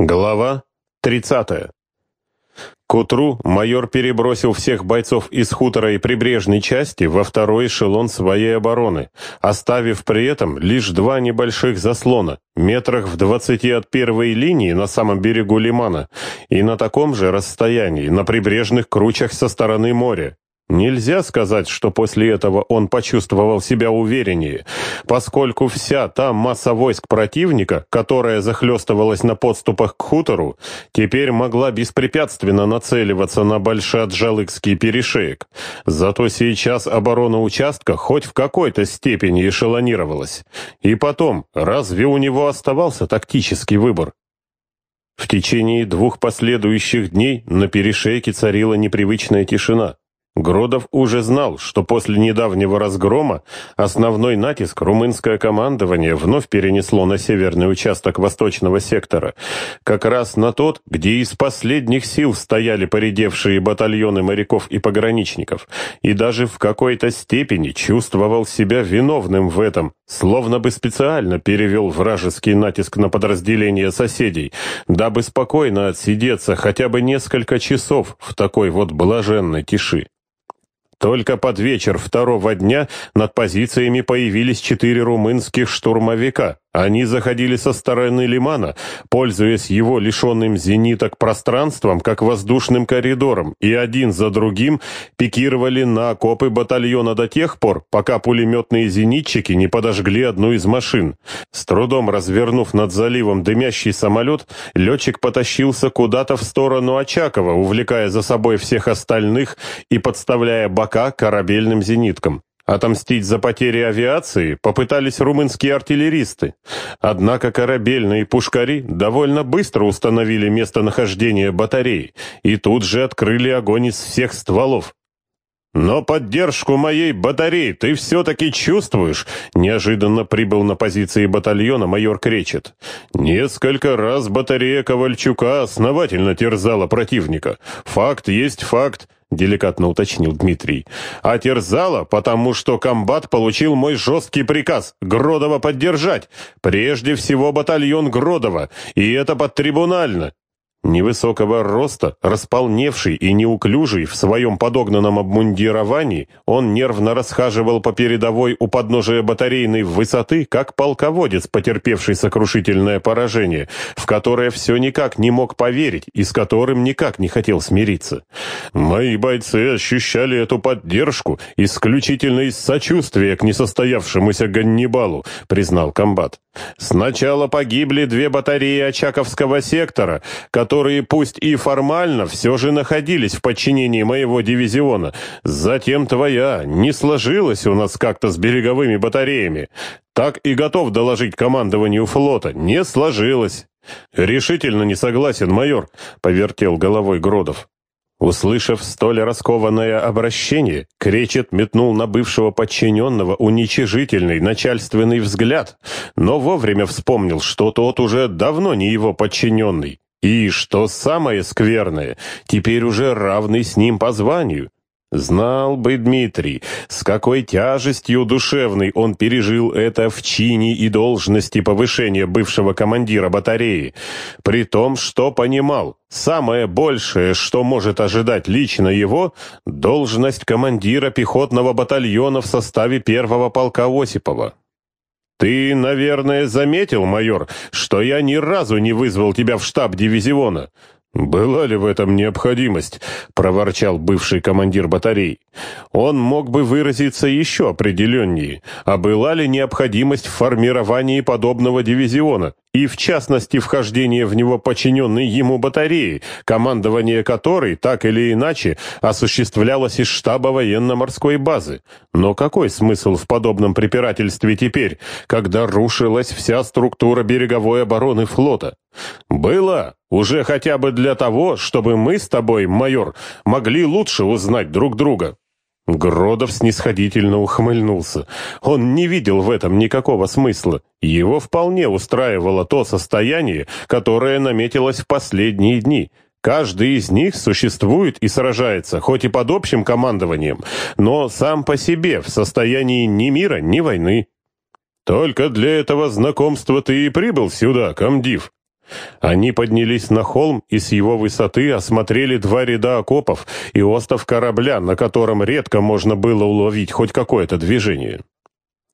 Глава 30. К утру майор перебросил всех бойцов из хутора и прибрежной части во второй эшелон своей обороны, оставив при этом лишь два небольших заслона, метрах в двадцати от первой линии на самом берегу лимана и на таком же расстоянии на прибрежных кручах со стороны моря. Нельзя сказать, что после этого он почувствовал себя увереннее, поскольку вся та масса войск противника, которая захлестывалась на подступах к хутору, теперь могла беспрепятственно нацеливаться на Большаджалыкский перешеек. Зато сейчас оборона участка хоть в какой-то степени эшелонировалась. И потом, разве у него оставался тактический выбор? В течение двух последующих дней на перешейке царила непривычная тишина. Гродов уже знал, что после недавнего разгрома основной натиск румынское командование вновь перенесло на северный участок восточного сектора, как раз на тот, где из последних сил стояли поредевшие батальоны моряков и пограничников, и даже в какой-то степени чувствовал себя виновным в этом, словно бы специально перевел вражеский натиск на подразделения соседей, дабы спокойно отсидеться хотя бы несколько часов в такой вот блаженной тиши. Только под вечер второго дня над позициями появились четыре румынских штурмовика. Они заходили со стороны лимана, пользуясь его лишенным зениток пространством, как воздушным коридором, и один за другим пикировали на окопы батальона до тех пор, пока пулеметные зенитчики не подожгли одну из машин. С трудом развернув над заливом дымящий самолет, летчик потащился куда-то в сторону Очакова, увлекая за собой всех остальных и подставляя бока корабельным зениткам. Отомстить за потери авиации попытались румынские артиллеристы. Однако корабельные пушкари довольно быстро установили местонахождение батареи и тут же открыли огонь из всех стволов. «Но поддержку моей батареи ты все-таки чувствуешь?» Неожиданно прибыл на позиции батальона майор Кречет. «Несколько раз батарея Ковальчука основательно терзала противника. Факт есть факт. — деликатно уточнил Дмитрий. «А терзала, потому что комбат получил мой жесткий приказ — Гродова поддержать. Прежде всего батальон Гродова, и это подтрибунально. Невысокого роста, располневший и неуклюжий в своем подогнанном обмундировании, он нервно расхаживал по передовой у подножия батарейной высоты, как полководец, потерпевший сокрушительное поражение, в которое все никак не мог поверить и с которым никак не хотел смириться. Мои бойцы ощущали эту поддержку исключительно из сочувствия к несостоявшемуся Ганнибалу, признал комбат. Сначала погибли две батареи Очаковского сектора, которые пусть и формально все же находились в подчинении моего дивизиона. Затем твоя не сложилась у нас как-то с береговыми батареями. Так и готов доложить командованию флота. Не сложилось. Решительно не согласен, майор, повертел головой Гродов. Услышав столь раскованное обращение, Кречет метнул на бывшего подчиненного уничижительный начальственный взгляд, но вовремя вспомнил, что тот уже давно не его подчиненный. И, что самое скверное, теперь уже равный с ним по званию. Знал бы Дмитрий, с какой тяжестью душевной он пережил это в чине и должности повышения бывшего командира батареи, при том, что понимал, самое большее, что может ожидать лично его, должность командира пехотного батальона в составе первого полка Осипова. «Ты, наверное, заметил, майор, что я ни разу не вызвал тебя в штаб дивизиона. «Была ли в этом необходимость?» — проворчал бывший командир батарей. «Он мог бы выразиться еще определеннее. А была ли необходимость в формировании подобного дивизиона? И, в частности, вхождение в него подчиненной ему батареи, командование которой, так или иначе, осуществлялось из штаба военно-морской базы? Но какой смысл в подобном препирательстве теперь, когда рушилась вся структура береговой обороны флота?» «Было!» Уже хотя бы для того, чтобы мы с тобой, майор, могли лучше узнать друг друга». Гродов снисходительно ухмыльнулся. Он не видел в этом никакого смысла. Его вполне устраивало то состояние, которое наметилось в последние дни. Каждый из них существует и сражается, хоть и под общим командованием, но сам по себе в состоянии ни мира, ни войны. Только для этого знакомства ты и прибыл сюда, комдив. Они поднялись на холм и с его высоты осмотрели два ряда окопов и остов корабля, на котором редко можно было уловить хоть какое-то движение.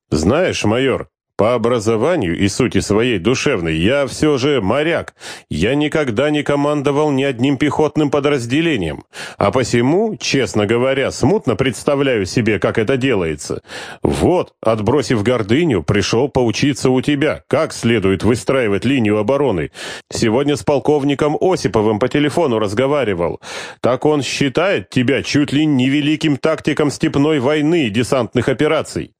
«Знаешь, майор, по образованию и сути своей душевной я все же моряк. Я никогда не командовал ни одним пехотным подразделением, а посему, честно говоря, смутно представляю себе, как это делается. Вот, отбросив гордыню, пришел поучиться у тебя, как следует выстраивать линию обороны. Сегодня с полковником Осиповым по телефону разговаривал. Так он считает тебя чуть ли не великим тактиком степной войны и десантных операций.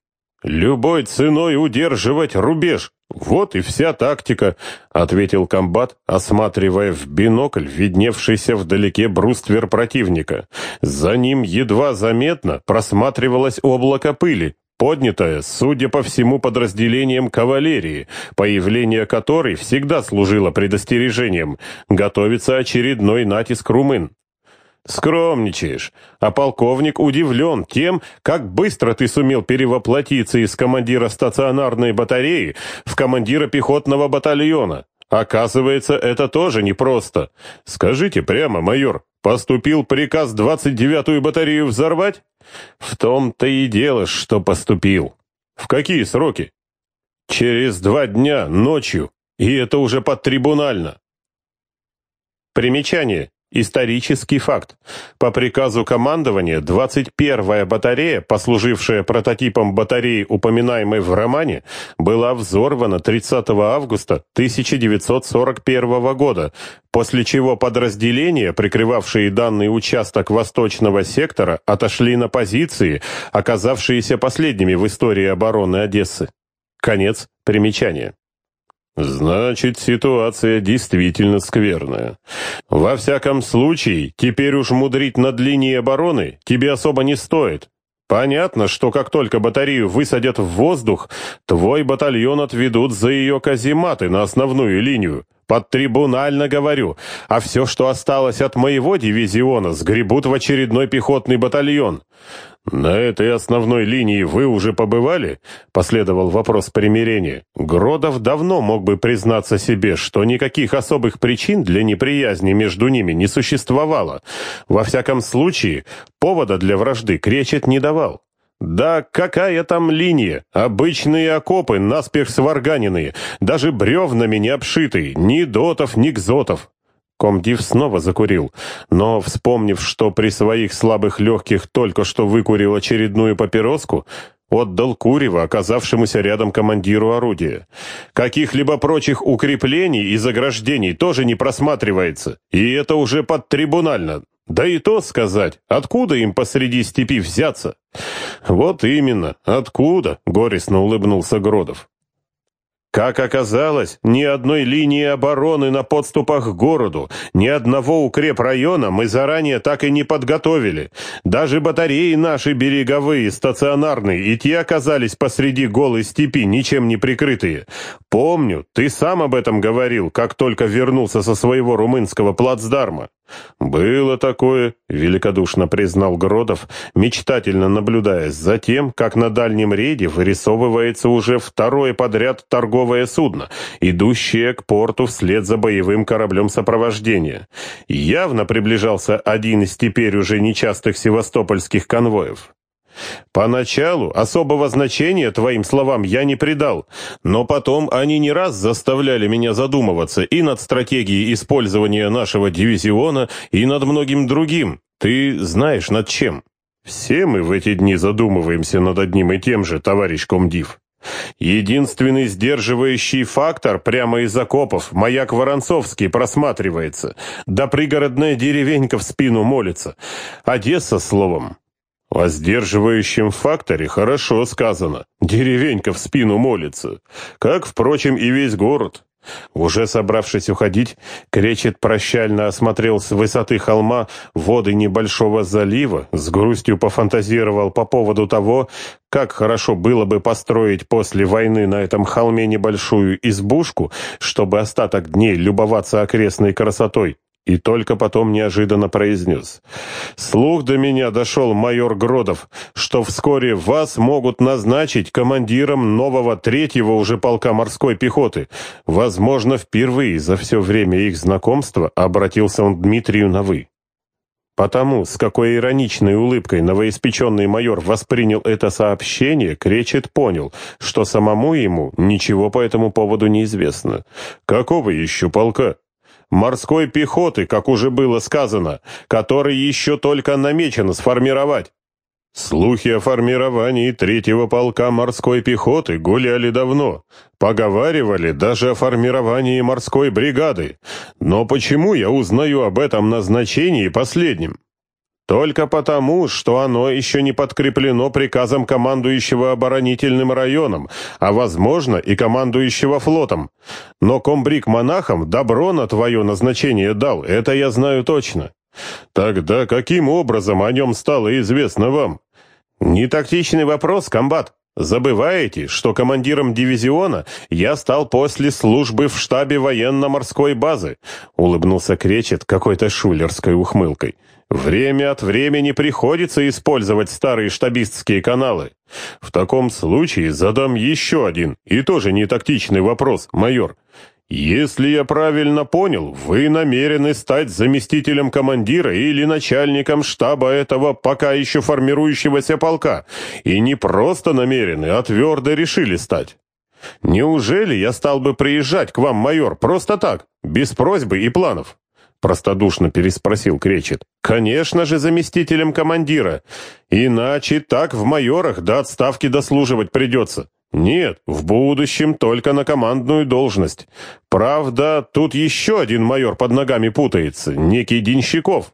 «Любой ценой удерживать рубеж. Вот и вся тактика», — ответил комбат, осматривая в бинокль видневшийся вдалеке бруствер противника. За ним едва заметно просматривалось облако пыли, поднятое, судя по всему, подразделением кавалерии, появление которой всегда служило предостережением. Готовится очередной натиск румын. «Скромничаешь, а полковник удивлен тем, как быстро ты сумел перевоплотиться из командира стационарной батареи в командира пехотного батальона. Оказывается, это тоже непросто. Скажите прямо, майор, поступил приказ 29-ю батарею взорвать? В том-то и дело, что поступил. В какие сроки? Через два дня, ночью, и это уже подтрибунально. Примечание. Исторический факт. По приказу командования 21-я батарея, послужившая прототипом батареи, упоминаемой в романе, была взорвана 30 августа 1941 года, после чего подразделения, прикрывавшие данный участок восточного сектора, отошли на позиции, оказавшиеся последними в истории обороны Одессы. Конец примечания. Значит, ситуация действительно скверная. Во всяком случае, теперь уж мудрить над линией обороны тебе особо не стоит. Понятно, что как только батарею высадят в воздух, твой батальон отведут за ее казематы на основную линию. Под трибунально говорю, а все, что осталось от моего дивизиона, сгребут в очередной пехотный батальон. «На этой основной линии вы уже побывали?» — последовал вопрос примирения. Гродов давно мог бы признаться себе, что никаких особых причин для неприязни между ними не существовало. Во всяком случае, повода для вражды кречет не давал. «Да какая там линия? Обычные окопы, наспех сварганенные, даже бревнами не обшитые, ни дотов, ни кзотов. Комдив снова закурил, но, вспомнив, что при своих слабых легких только что выкурил очередную папироску, отдал курево оказавшемуся рядом командиру орудия. Каких-либо прочих укреплений и заграждений тоже не просматривается, и это уже подтрибунально. Да и то сказать, откуда им посреди степи взяться? Вот именно, откуда, горестно улыбнулся Гродов. Как оказалось, ни одной линии обороны на подступах к городу, ни одного укрепрайона мы заранее так и не подготовили. Даже батареи наши береговые, стационарные, и те оказались посреди голой степи, ничем не прикрытые. Помню, ты сам об этом говорил, как только вернулся со своего румынского плацдарма. «Было такое», — великодушно признал Гродов, мечтательно наблюдая за тем, как на дальнем рейде вырисовывается уже второе подряд торговое судно, идущее к порту вслед за боевым кораблем сопровождения. Явно приближался один из теперь уже нечастых севастопольских конвоев. Поначалу особого значения твоим словам я не придал, но потом они не раз заставляли меня задумываться и над стратегией использования нашего дивизиона, и над многим другим. Ты знаешь над чем? Все мы в эти дни задумываемся над одним и тем же, товарищ комдив. Единственный сдерживающий фактор прямо из окопов, маяк Воронцовский, просматривается, да пригородная деревенька в спину молится. Одесса, словом. О сдерживающем факторе хорошо сказано. Деревенька в спину молится. Как, впрочем, и весь город. Уже собравшись уходить, Кречет прощально осмотрел с высоты холма воды небольшого залива, с грустью пофантазировал по поводу того, как хорошо было бы построить после войны на этом холме небольшую избушку, чтобы остаток дней любоваться окрестной красотой. И только потом неожиданно произнес. «Слух до меня дошел, майор Гродов, что вскоре вас могут назначить командиром нового третьего уже полка морской пехоты. Возможно, впервые за все время их знакомства обратился он Дмитрию на «вы». Потому, с какой ироничной улыбкой новоиспеченный майор воспринял это сообщение, Кречет понял, что самому ему ничего по этому поводу не известно. «Какого еще полка?» Морской пехоты, как уже было сказано, который еще только намечено сформировать. Слухи о формировании третьего полка морской пехоты гуляли давно. Поговаривали даже о формировании морской бригады. Но почему я узнаю об этом назначении последним? Только потому, что оно еще не подкреплено приказом командующего оборонительным районом, а, возможно, и командующего флотом. Но комбриг монахам добро на твое назначение дал, это я знаю точно. Тогда каким образом о нем стало известно вам? Не тактичный вопрос, комбат. Забываете, что командиром дивизиона я стал после службы в штабе военно-морской базы, улыбнулся Кречет какой-то шулерской ухмылкой. Время от времени приходится использовать старые штабистские каналы. В таком случае задам еще один, и тоже не тактичный вопрос, майор. Если я правильно понял, вы намерены стать заместителем командира или начальником штаба этого пока еще формирующегося полка, и не просто намерены, а твердо решили стать. Неужели я стал бы приезжать к вам, майор, просто так, без просьбы и планов? Простодушно переспросил Кречет. «Конечно же, заместителем командира. Иначе так в майорах до отставки дослуживать придется. Нет, в будущем только на командную должность. Правда, тут еще один майор под ногами путается, некий Денщиков».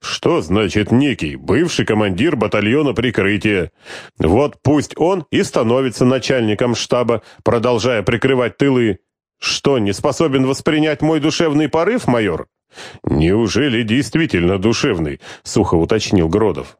«Что значит некий? Бывший командир батальона прикрытия. Вот пусть он и становится начальником штаба, продолжая прикрывать тылы. Что, не способен воспринять мой душевный порыв, майор?» «Неужели действительно душевный?» — сухо уточнил Гродов.